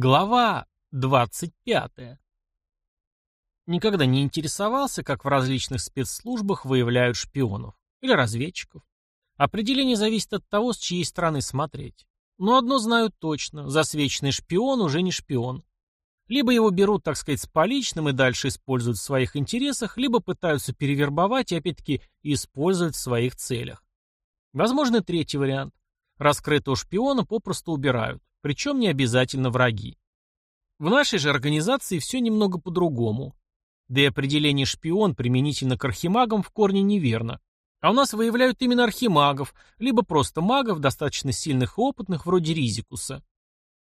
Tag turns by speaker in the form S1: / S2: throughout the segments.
S1: Глава 25. Никогда не интересовался, как в различных спецслужбах выявляют шпионов или разведчиков. Определение зависит от того, с чьей стороны смотреть. Но одно знаю точно – засвеченный шпион уже не шпион. Либо его берут, так сказать, с поличным и дальше используют в своих интересах, либо пытаются перевербовать и опять-таки использовать в своих целях. Возможно, третий вариант. Раскрытого шпиона попросту убирают причем не обязательно враги. В нашей же организации все немного по-другому. Да и определение «шпион» применительно к архимагам в корне неверно. А у нас выявляют именно архимагов, либо просто магов, достаточно сильных и опытных, вроде Ризикуса.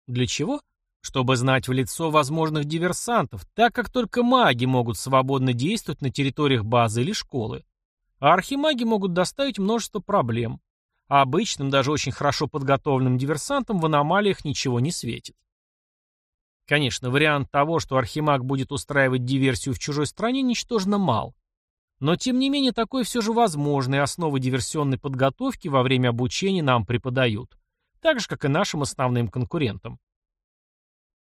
S1: Для чего? Чтобы знать в лицо возможных диверсантов, так как только маги могут свободно действовать на территориях базы или школы. А архимаги могут доставить множество проблем а обычным, даже очень хорошо подготовленным диверсантам в аномалиях ничего не светит. Конечно, вариант того, что Архимаг будет устраивать диверсию в чужой стране, ничтожно мал. Но, тем не менее, такое все же возможно, и основы диверсионной подготовки во время обучения нам преподают. Так же, как и нашим основным конкурентам.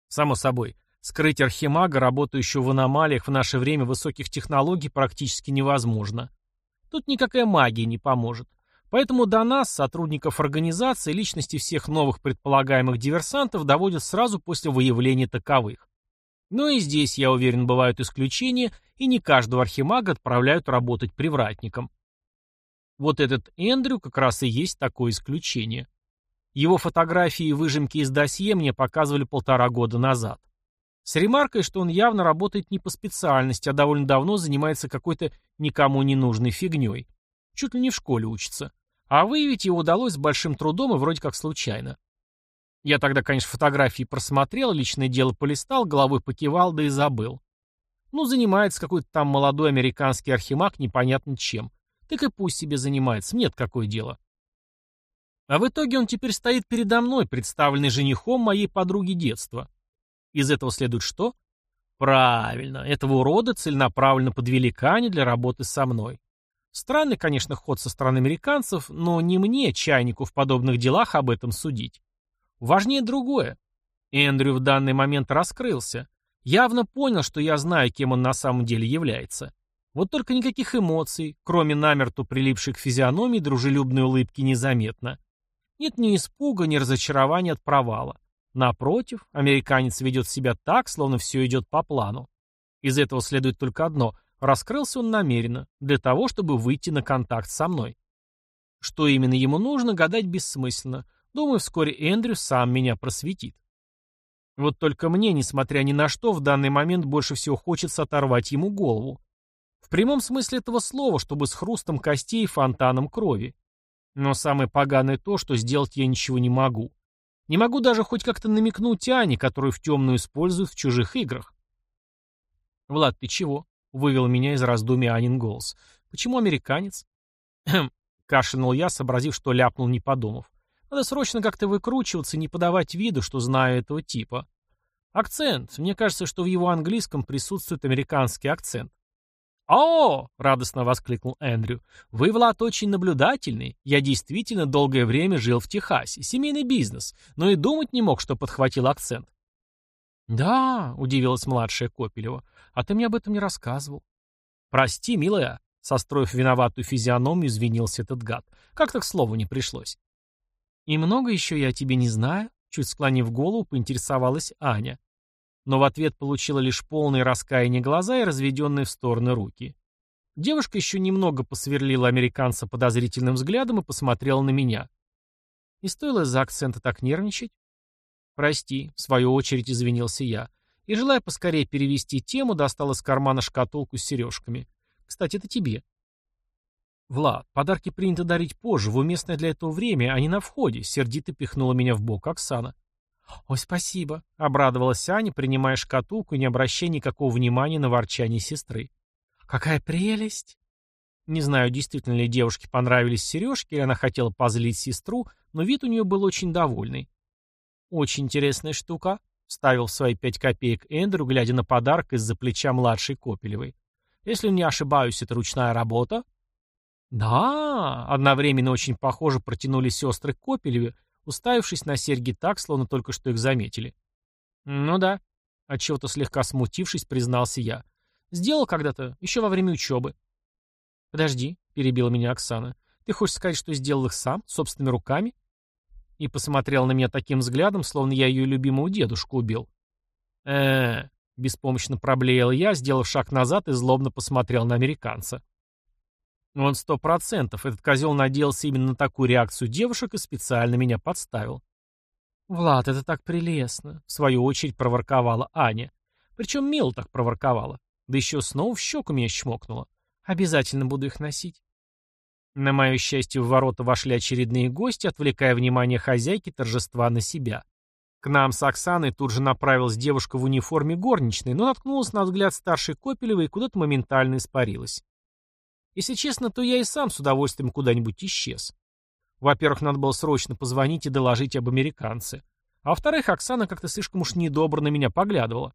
S1: Само собой, скрыть Архимага, работающего в аномалиях в наше время высоких технологий, практически невозможно. Тут никакая магия не поможет. Поэтому до нас, сотрудников организации, личности всех новых предполагаемых диверсантов доводят сразу после выявления таковых. Но и здесь, я уверен, бывают исключения, и не каждого архимага отправляют работать привратником. Вот этот Эндрю как раз и есть такое исключение. Его фотографии и выжимки из досье мне показывали полтора года назад. С ремаркой, что он явно работает не по специальности, а довольно давно занимается какой-то никому не нужной фигней. Чуть ли не в школе учится. А выявить его удалось с большим трудом и вроде как случайно. Я тогда, конечно, фотографии просмотрел, личное дело полистал, головой покивал, да и забыл. Ну, занимается какой-то там молодой американский архимаг непонятно чем. Так и пусть себе занимается, нет какое дело. А в итоге он теперь стоит передо мной, представленный женихом моей подруги детства. Из этого следует что? Правильно, этого урода целенаправленно подвели Кани для работы со мной. Странный, конечно, ход со стороны американцев, но не мне, чайнику в подобных делах, об этом судить. Важнее другое. Эндрю в данный момент раскрылся. Явно понял, что я знаю, кем он на самом деле является. Вот только никаких эмоций, кроме намерту прилипшей к физиономии дружелюбной улыбки, незаметно. Нет ни испуга, ни разочарования от провала. Напротив, американец ведет себя так, словно все идет по плану. Из этого следует только одно – Раскрылся он намеренно, для того, чтобы выйти на контакт со мной. Что именно ему нужно, гадать бессмысленно. Думаю, вскоре Эндрю сам меня просветит. Вот только мне, несмотря ни на что, в данный момент больше всего хочется оторвать ему голову. В прямом смысле этого слова, чтобы с хрустом костей и фонтаном крови. Но самое поганое то, что сделать я ничего не могу. Не могу даже хоть как-то намекнуть Ане, которую в темную используют в чужих играх. «Влад, ты чего?» — вывел меня из раздумий Анин голос. «Почему американец?» «Хм», — кашлянул я, сообразив, что ляпнул, не подумав. «Надо срочно как-то выкручиваться не подавать виду, что знаю этого типа. Акцент. Мне кажется, что в его английском присутствует американский акцент». «О!» — радостно воскликнул Эндрю. «Вы, Влад, очень наблюдательный. Я действительно долгое время жил в Техасе. Семейный бизнес. Но и думать не мог, что подхватил акцент. «Да», — удивилась младшая Копелева, — «а ты мне об этом не рассказывал». «Прости, милая», — состроив виноватую физиономию, извинился этот гад. «Как-то к слову не пришлось». «И много еще я о тебе не знаю?» Чуть склонив голову, поинтересовалась Аня. Но в ответ получила лишь полные раскаяния глаза и разведенные в стороны руки. Девушка еще немного посверлила американца подозрительным взглядом и посмотрела на меня. Не стоило из-за акцента так нервничать. «Прости», — в свою очередь извинился я. И, желая поскорее перевести тему, достал из кармана шкатулку с сережками. «Кстати, это тебе». «Влад, подарки принято дарить позже, в уместное для этого время, а не на входе», — сердито пихнула меня в бок Оксана. «Ой, спасибо», — обрадовалась Аня, принимая шкатулку и не обращая никакого внимания на ворчание сестры. «Какая прелесть!» Не знаю, действительно ли девушке понравились сережки, или она хотела позлить сестру, но вид у нее был очень довольный. «Очень интересная штука», — ставил в свои пять копеек Эндрю, глядя на подарок из-за плеча младшей Копелевой. «Если не ошибаюсь, это ручная работа?» «Да!» — одновременно очень похоже протянули сестры Копелеве, уставившись на серьги так, словно только что их заметили. Ну да. Отчего-то слегка смутившись, признался я. Сделал когда-то, еще во время учебы. Подожди, перебила меня Оксана. Ты хочешь сказать, что сделал их сам, собственными руками? И посмотрел на меня таким взглядом, словно я ее любимого дедушку убил. э беспомощно проблеял я, сделав шаг назад и злобно посмотрел на американца. Он сто процентов, этот козел надеялся именно на такую реакцию девушек и специально меня подставил. «Влад, это так прелестно», — в свою очередь проворковала Аня. Причем мило так проворковала. Да еще снова в щеку меня чмокнула. Обязательно буду их носить. На мое счастье, в ворота вошли очередные гости, отвлекая внимание хозяйки торжества на себя. К нам с Оксаной тут же направилась девушка в униформе горничной, но наткнулась на взгляд старшей Копелевой и куда-то моментально испарилась. Если честно, то я и сам с удовольствием куда-нибудь исчез. Во-первых, надо было срочно позвонить и доложить об американце. А во-вторых, Оксана как-то слишком уж недобро на меня поглядывала.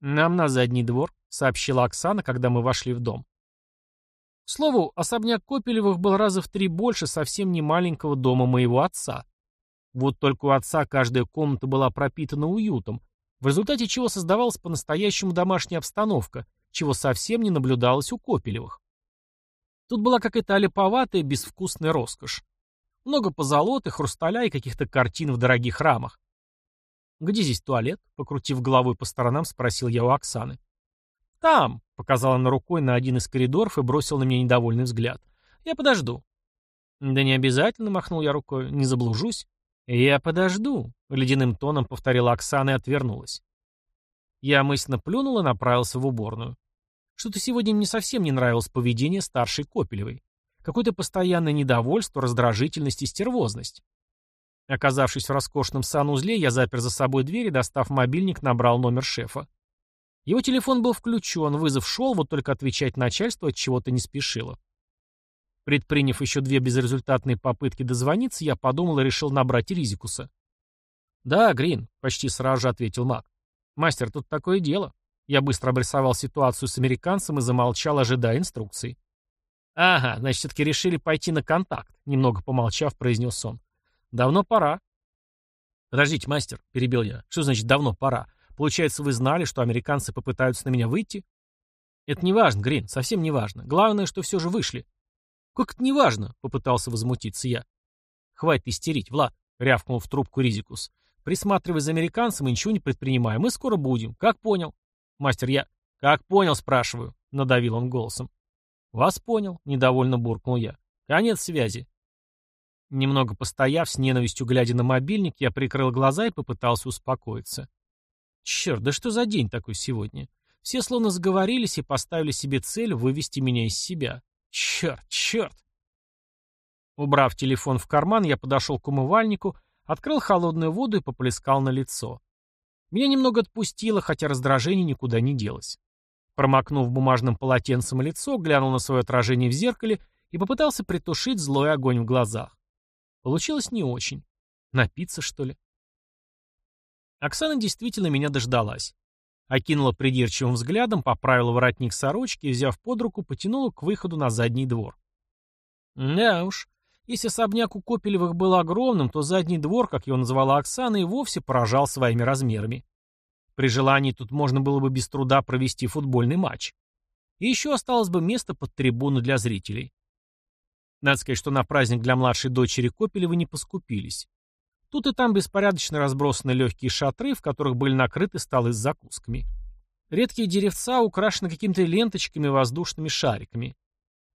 S1: «Нам на задний двор», — сообщила Оксана, когда мы вошли в дом. К слову, особняк Копелевых был раза в три больше совсем не маленького дома моего отца. Вот только у отца каждая комната была пропитана уютом, в результате чего создавалась по-настоящему домашняя обстановка, чего совсем не наблюдалось у Копелевых. Тут была какая-то олиповатая, безвкусная роскошь. Много позолоты, хрусталя и каких-то картин в дорогих рамах. «Где здесь туалет?» — покрутив головой по сторонам, спросил я у Оксаны. «Там», — показала она рукой на один из коридоров и бросил на меня недовольный взгляд. «Я подожду». «Да не обязательно», — махнул я рукой, — «не заблужусь». «Я подожду», — ледяным тоном повторила Оксана и отвернулась. Я мысленно плюнул и направился в уборную. Что-то сегодня мне совсем не нравилось поведение старшей Копелевой. Какое-то постоянное недовольство, раздражительность и стервозность. Оказавшись в роскошном санузле, я запер за собой дверь и, достав мобильник, набрал номер шефа. Его телефон был включен, вызов шел, вот только отвечать начальству от чего-то не спешило. Предприняв еще две безрезультатные попытки дозвониться, я подумал и решил набрать Ризикуса. «Да, Грин», — почти сразу же ответил Мак. «Мастер, тут такое дело». Я быстро обрисовал ситуацию с американцем и замолчал, ожидая инструкций. «Ага, значит, все-таки решили пойти на контакт», — немного помолчав, произнес он. «Давно пора». «Подождите, мастер», — перебил я. «Что значит «давно пора»? Получается, вы знали, что американцы попытаются на меня выйти?» «Это не важно, Грин, совсем не важно. Главное, что все же вышли». «Как это неважно?» — попытался возмутиться я. «Хватит истерить, Влад», — рявкнул в трубку Ризикус. «Присматривай за американцем и ничего не предпринимай. Мы скоро будем. Как понял?» «Мастер, я...» «Как понял?» — спрашиваю. — надавил он голосом. «Вас понял», — недовольно буркнул я. «Конец связи». Немного постояв, с ненавистью глядя на мобильник, я прикрыл глаза и попытался успокоиться. Черт, да что за день такой сегодня? Все словно сговорились и поставили себе цель вывести меня из себя. Черт, черт. Убрав телефон в карман, я подошел к умывальнику, открыл холодную воду и поплескал на лицо. Меня немного отпустило, хотя раздражение никуда не делось. Промокнув бумажным полотенцем лицо, глянул на свое отражение в зеркале и попытался притушить злой огонь в глазах. Получилось не очень. Напиться, что ли? Оксана действительно меня дождалась. Окинула придирчивым взглядом, поправила воротник сорочки и, взяв под руку, потянула к выходу на задний двор. Да уж, если особняк у Копелевых был огромным, то задний двор, как его называла Оксана, и вовсе поражал своими размерами. При желании тут можно было бы без труда провести футбольный матч. И еще осталось бы место под трибуну для зрителей. Надо сказать, что на праздник для младшей дочери Копелевы не поскупились. Тут и там беспорядочно разбросаны легкие шатры, в которых были накрыты столы с закусками. Редкие деревца украшены какими-то ленточками и воздушными шариками.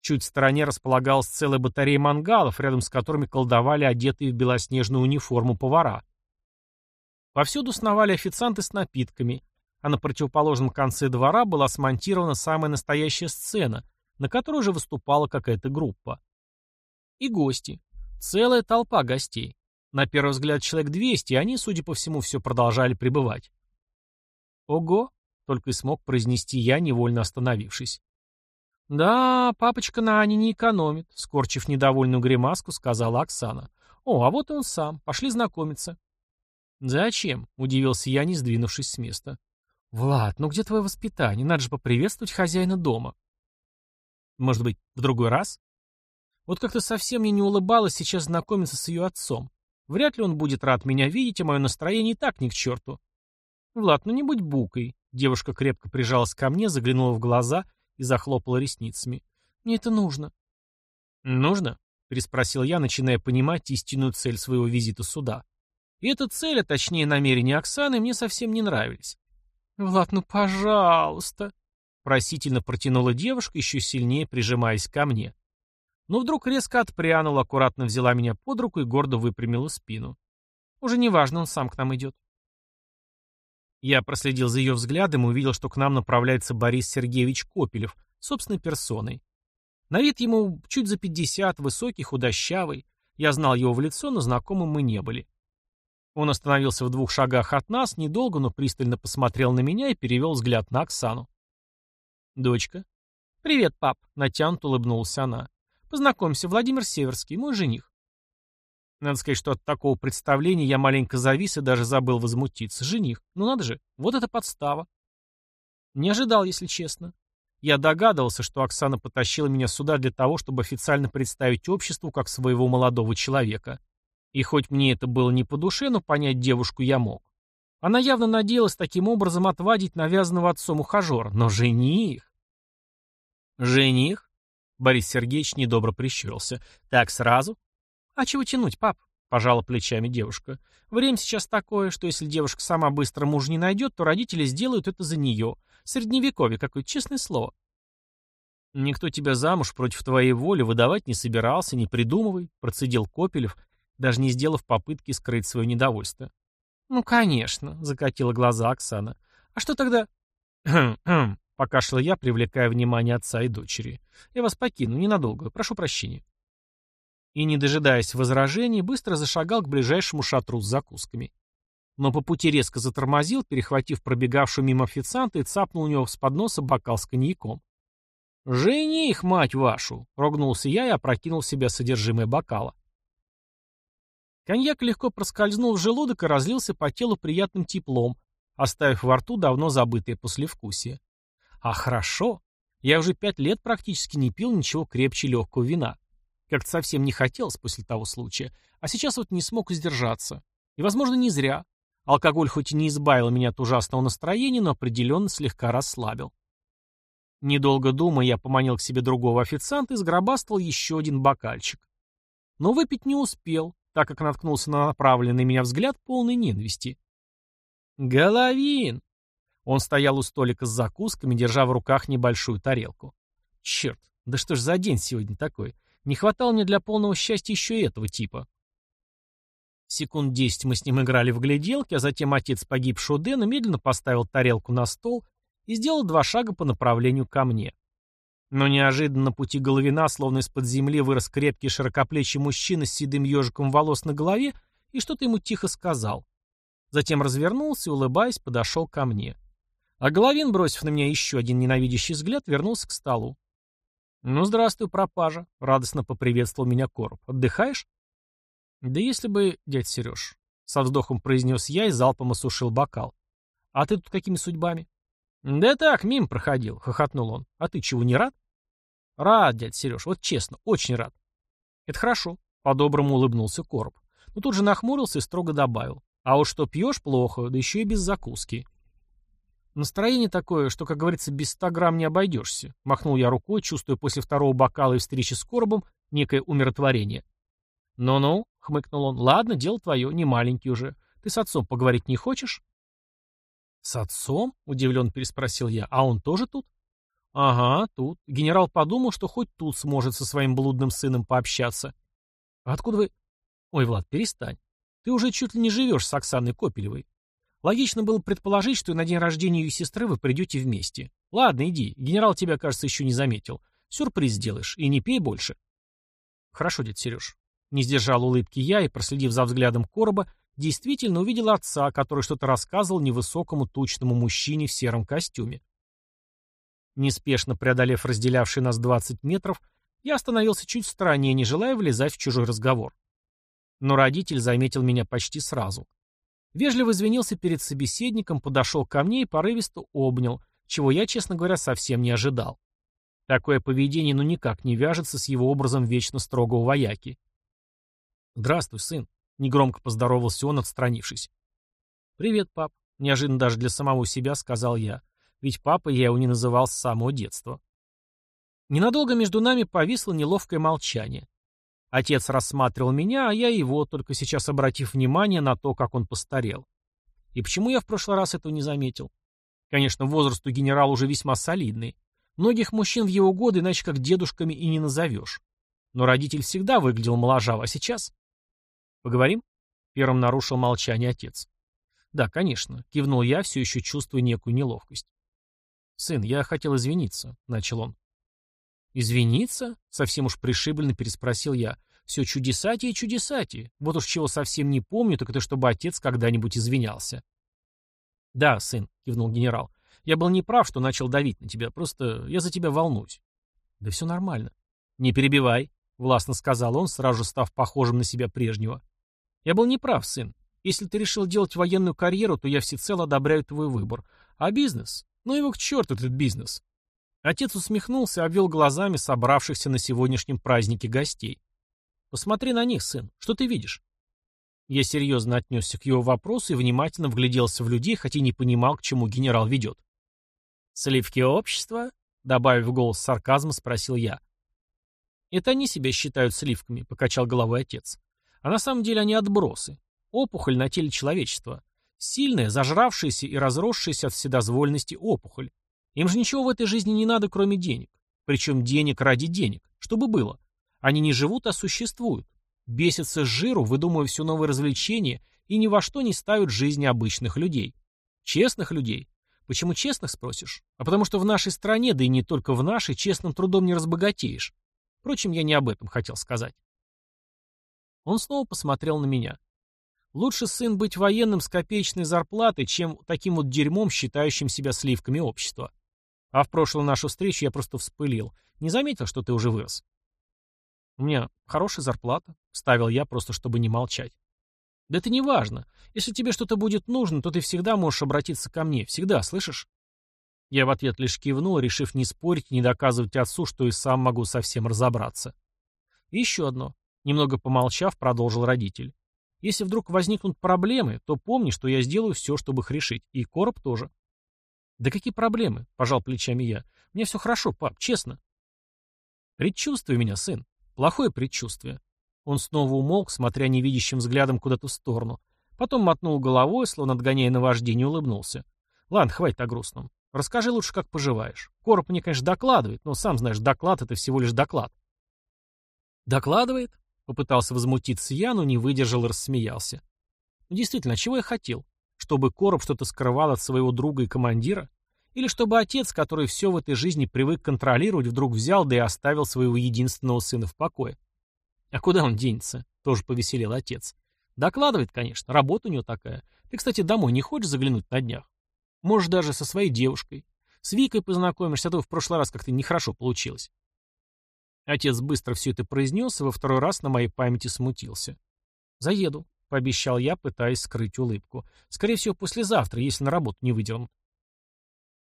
S1: Чуть в стороне располагалась целая батарея мангалов, рядом с которыми колдовали одетые в белоснежную униформу повара. Повсюду сновали официанты с напитками, а на противоположном конце двора была смонтирована самая настоящая сцена, на которой уже выступала какая-то группа. И гости. Целая толпа гостей. На первый взгляд человек 200, и они, судя по всему, все продолжали пребывать. «Ого!» — только и смог произнести я, невольно остановившись. «Да, папочка на Ане не экономит», — скорчив недовольную гримаску, сказала Оксана. «О, а вот и он сам. Пошли знакомиться». «Зачем?» — удивился я, не сдвинувшись с места. «Влад, ну где твое воспитание? Надо же поприветствовать хозяина дома». «Может быть, в другой раз?» Вот как-то совсем мне не улыбалось сейчас знакомиться с ее отцом. Вряд ли он будет рад меня видеть, а мое настроение и так ни к черту. Влад, ну не будь букой. Девушка крепко прижалась ко мне, заглянула в глаза и захлопала ресницами. Мне это нужно. Нужно? Переспросил я, начиная понимать истинную цель своего визита сюда. И эта цель, а точнее намерения Оксаны, мне совсем не нравились. «Влад, ну пожалуйста!» Просительно протянула девушка, еще сильнее прижимаясь ко мне. Но вдруг резко отпрянула, аккуратно взяла меня под руку и гордо выпрямила спину. Уже неважно, он сам к нам идет. Я проследил за ее взглядом и увидел, что к нам направляется Борис Сергеевич Копелев, собственной персоной. На вид ему чуть за пятьдесят, высокий, худощавый. Я знал его в лицо, но знакомым мы не были. Он остановился в двух шагах от нас, недолго, но пристально посмотрел на меня и перевел взгляд на Оксану. «Дочка?» «Привет, пап», — натянут улыбнулась она. «Познакомься, Владимир Северский, мой жених». Надо сказать, что от такого представления я маленько завис и даже забыл возмутиться. Жених. Ну надо же, вот это подстава. Не ожидал, если честно. Я догадывался, что Оксана потащила меня сюда для того, чтобы официально представить обществу как своего молодого человека. И хоть мне это было не по душе, но понять девушку я мог. Она явно надеялась таким образом отвадить навязанного отцом ухажера, но жених... Жених? Борис Сергеевич недобро прищурился. Так сразу? А чего тянуть, пап? Пожала плечами девушка. Время сейчас такое, что если девушка сама быстро мужа не найдет, то родители сделают это за нее. Средневековье какое, честное слово. Никто тебя замуж против твоей воли выдавать не собирался, не придумывай, процедил Копелев, даже не сделав попытки скрыть свое недовольство. «Ну, конечно», — закатила глаза Оксана. «А что тогда...» «Хм-хм», — покашлял я, привлекая внимание отца и дочери. «Я вас покину, ненадолго, прошу прощения». И, не дожидаясь возражений, быстро зашагал к ближайшему шатру с закусками. Но по пути резко затормозил, перехватив пробегавшую мимо официанта и цапнул у него с подноса бокал с коньяком. «Жених, мать вашу!» — рогнулся я и опрокинул в себя содержимое бокала. Коньяк легко проскользнул в желудок и разлился по телу приятным теплом, оставив во рту давно забытое послевкусие. А хорошо. Я уже пять лет практически не пил ничего крепче легкого вина. Как-то совсем не хотелось после того случая. А сейчас вот не смог сдержаться. И, возможно, не зря. Алкоголь хоть и не избавил меня от ужасного настроения, но определенно слегка расслабил. Недолго думая, я поманил к себе другого официанта и сгробастал еще один бокальчик. Но выпить не успел, так как наткнулся на направленный меня взгляд полный ненависти. «Головин!» Он стоял у столика с закусками, держа в руках небольшую тарелку. «Черт, да что ж за день сегодня такой? Не хватало мне для полного счастья еще этого типа». Секунд десять мы с ним играли в гляделки, а затем отец погибшего Дэна медленно поставил тарелку на стол и сделал два шага по направлению ко мне. Но неожиданно на пути Головина, словно из-под земли, вырос крепкий широкоплечий мужчина с седым ежиком волос на голове и что-то ему тихо сказал. Затем развернулся улыбаясь, подошел ко мне. А Головин, бросив на меня еще один ненавидящий взгляд, вернулся к столу. «Ну, здравствуй, пропажа», — радостно поприветствовал меня Короб. «Отдыхаешь?» «Да если бы, дядь Сереж», — со вздохом произнес я и залпом осушил бокал. «А ты тут какими судьбами?» «Да так, мим проходил», — хохотнул он. «А ты чего, не рад?» Рад, дядь Сереж, вот честно, очень рад. Это хорошо, по-доброму улыбнулся Короб. Но тут же нахмурился и строго добавил. А вот что пьешь, плохо, да еще и без закуски. Настроение такое, что, как говорится, без ста грамм не обойдешься. Махнул я рукой, чувствуя после второго бокала и встречи с Коробом некое умиротворение. «Ну-ну», — хмыкнул он, — «ладно, дело твое, не маленький уже. Ты с отцом поговорить не хочешь?» «С отцом?» — удивленно переспросил я. «А он тоже тут?» Ага, тут. Генерал подумал, что хоть тут сможет со своим блудным сыном пообщаться. А откуда вы... Ой, Влад, перестань. Ты уже чуть ли не живешь с Оксаной Копелевой. Логично было предположить, что на день рождения ее сестры вы придете вместе. Ладно, иди. Генерал тебя, кажется, еще не заметил. Сюрприз сделаешь. И не пей больше. Хорошо, дед Сереж. Не сдержал улыбки я и, проследив за взглядом короба, действительно увидел отца, который что-то рассказывал невысокому тучному мужчине в сером костюме. Неспешно преодолев разделявший нас 20 метров, я остановился чуть в стороне, не желая влезать в чужой разговор. Но родитель заметил меня почти сразу. Вежливо извинился перед собеседником, подошел ко мне и порывисто обнял, чего я, честно говоря, совсем не ожидал. Такое поведение ну никак не вяжется с его образом вечно строгого вояки. «Здравствуй, сын», — негромко поздоровался он, отстранившись. «Привет, пап», Неожиданно даже для самого себя сказал я. Ведь папа я его не называл с самого детства. Ненадолго между нами повисло неловкое молчание. Отец рассматривал меня, а я его, только сейчас обратив внимание на то, как он постарел. И почему я в прошлый раз этого не заметил? Конечно, возраст у генерала уже весьма солидный. Многих мужчин в его годы иначе как дедушками и не назовешь. Но родитель всегда выглядел моложаво, а сейчас... Поговорим? Первым нарушил молчание отец. Да, конечно, кивнул я, все еще чувствуя некую неловкость. Сын, я хотел извиниться, начал он. Извиниться? Совсем уж пришибленно переспросил я. Все чудесатие и чудесатие. Вот уж чего совсем не помню, так это чтобы отец когда-нибудь извинялся. Да, сын, кивнул генерал. Я был неправ, что начал давить на тебя. Просто я за тебя волнуюсь. Да все нормально. Не перебивай, властно сказал он, сразу став похожим на себя прежнего. Я был неправ, сын. Если ты решил делать военную карьеру, то я всецело одобряю твой выбор. А бизнес? Ну его к черту этот бизнес. Отец усмехнулся обвел глазами собравшихся на сегодняшнем празднике гостей. Посмотри на них, сын. Что ты видишь? Я серьезно отнесся к его вопросу и внимательно вгляделся в людей, хотя не понимал, к чему генерал ведет. «Сливки общества?» — добавив голос сарказма, спросил я. «Это они себя считают сливками», — покачал головой отец. «А на самом деле они отбросы. Опухоль на теле человечества. Сильная, зажравшаяся и разросшаяся от вседозвольности опухоль. Им же ничего в этой жизни не надо, кроме денег. Причем денег ради денег. Чтобы было. Они не живут, а существуют. Бесятся с жиру, выдумывая все новые развлечения и ни во что не ставят жизни обычных людей. Честных людей. Почему честных, спросишь? А потому что в нашей стране, да и не только в нашей, честным трудом не разбогатеешь. Впрочем, я не об этом хотел сказать. Он снова посмотрел на меня. Лучше, сын, быть военным с копеечной зарплатой, чем таким вот дерьмом, считающим себя сливками общества. А в прошлую нашу встречу я просто вспылил. Не заметил, что ты уже вырос. У меня хорошая зарплата, ставил я, просто чтобы не молчать. Да это не важно. Если тебе что-то будет нужно, то ты всегда можешь обратиться ко мне. Всегда, слышишь? Я в ответ лишь кивнул, решив не спорить не доказывать отцу, что и сам могу совсем разобраться. И еще одно. Немного помолчав, продолжил родитель. Если вдруг возникнут проблемы, то помни, что я сделаю все, чтобы их решить. И короб тоже. Да какие проблемы? Пожал плечами я. Мне все хорошо, пап, честно. Предчувствуй меня, сын. Плохое предчувствие. Он снова умолк, смотря невидящим взглядом куда-то в сторону. Потом мотнул головой, словно отгоняя наваждение, улыбнулся. Ладно, хватит о грустном. Расскажи лучше, как поживаешь. Короб мне, конечно, докладывает, но сам знаешь, доклад — это всего лишь доклад. Докладывает? Попытался возмутиться я, но не выдержал и рассмеялся. Действительно, чего я хотел? Чтобы Короб что-то скрывал от своего друга и командира? Или чтобы отец, который все в этой жизни привык контролировать, вдруг взял да и оставил своего единственного сына в покое? А куда он денется? Тоже повеселел отец. Докладывает, конечно, работа у него такая. Ты, кстати, домой не хочешь заглянуть на днях? Можешь даже со своей девушкой. С Викой познакомишься, а то в прошлый раз как-то нехорошо получилось. Отец быстро все это произнес и во второй раз на моей памяти смутился. «Заеду», — пообещал я, пытаясь скрыть улыбку. «Скорее всего, послезавтра, если на работу не выдернут».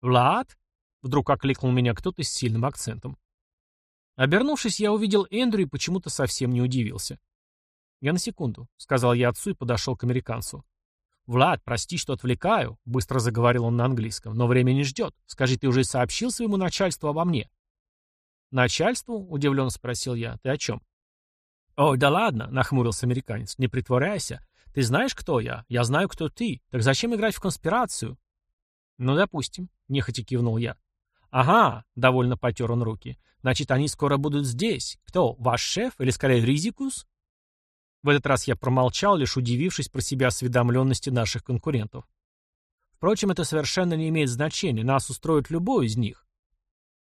S1: «Влад?» — вдруг окликнул меня кто-то с сильным акцентом. Обернувшись, я увидел Эндрю и почему-то совсем не удивился. «Я на секунду», — сказал я отцу и подошел к американцу. «Влад, прости, что отвлекаю», — быстро заговорил он на английском, — «но время не ждет. Скажи, ты уже сообщил своему начальству обо мне?» «Начальству?» — удивленно спросил я. «Ты о чем?» «Ой, да ладно», — нахмурился американец. «Не притворяйся. Ты знаешь, кто я? Я знаю, кто ты. Так зачем играть в конспирацию?» «Ну, допустим», — нехотя кивнул я. «Ага», — довольно потер он руки. «Значит, они скоро будут здесь. Кто, ваш шеф или, скорее, Ризикус?» В этот раз я промолчал, лишь удивившись про себя осведомленности наших конкурентов. Впрочем, это совершенно не имеет значения. Нас устроит любой из них.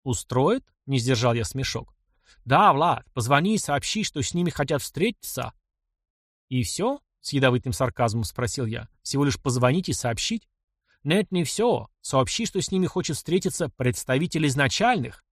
S1: «Устроит?» — не сдержал я смешок. «Да, Влад, позвони и сообщи, что с ними хотят встретиться». «И все?» — с ядовитым сарказмом спросил я. «Всего лишь позвонить и сообщить?» «Нет, не все. Сообщи, что с ними хочет встретиться представитель изначальных».